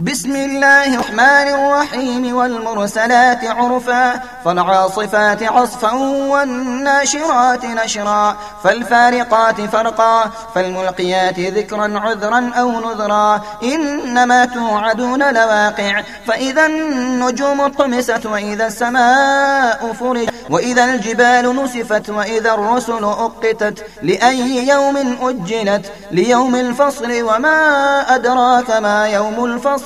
بسم الله الرحمن الرحيم والمرسلات عرفا فالعاصفات عصفا والناشرات نشرا فالفارقات فرقا فالملقيات ذكرا عذرا أو نذرا إنما توعدون لواقع فإذا النجوم طمست وإذا السماء فرج وإذا الجبال نسفت وإذا الرسل أقتت لأي يوم أجلت ليوم الفصل وما أدراك ما يوم الفصل.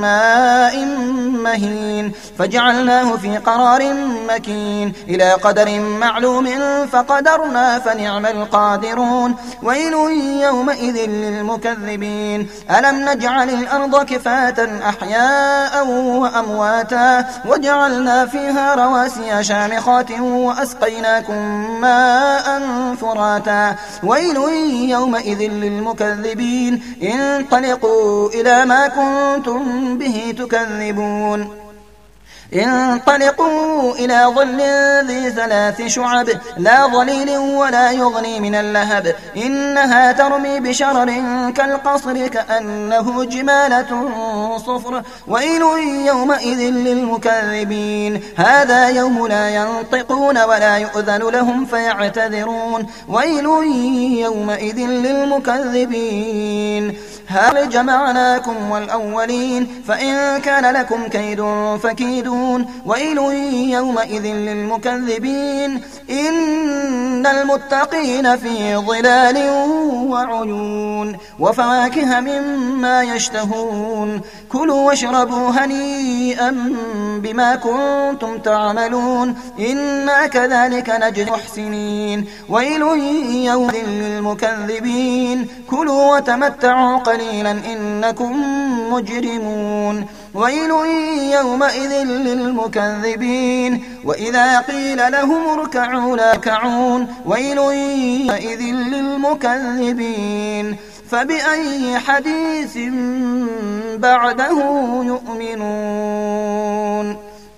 ماء مهين فجعلناه في قرار مكين إلى قدر معلوم فقدرنا فنعم القادرون ويل يومئذ للمكذبين. ألم نجعل الأرض كفاة أحياء وأمواتا وجعلنا فيها رواسي شامخات وأسقيناكم ماء فراتا. ويل يومئذ للمكذبين. انطلقوا إلى ما كنتم به تكذبون انطلقوا إلى ظل ذي ثلاث شعب لا ظليل ولا يغني من اللهب. إنها ترمي بشرر كالقصر كأنه جمالة صفر. ويل يومئذ للمكذبين. هذا يوم لا ينطقون ولا يؤذن لهم فيعتذرون. ويل يومئذ للمكذبين. هل جمعناكم والأولين؟ فإن كان لكم كيد فكيدون ويل يومئذ للمكذبين. إن المتقين في ظلال وعيون. وفواكه مما يشتهون. كلوا واشربوا هنيئا بما كنتم تعملون. إنا كذلك نجزي المحسنين. ويل يومئذ للمكذبين. كلوا وتمتعوا قليلا إنكم مجرمون. ويل يومئذ للمكذبين. وإذا قيل لهم اركعوا لا يركعون ويل يومئذ للمكذبين. فبأي حديث بعده يؤمنون؟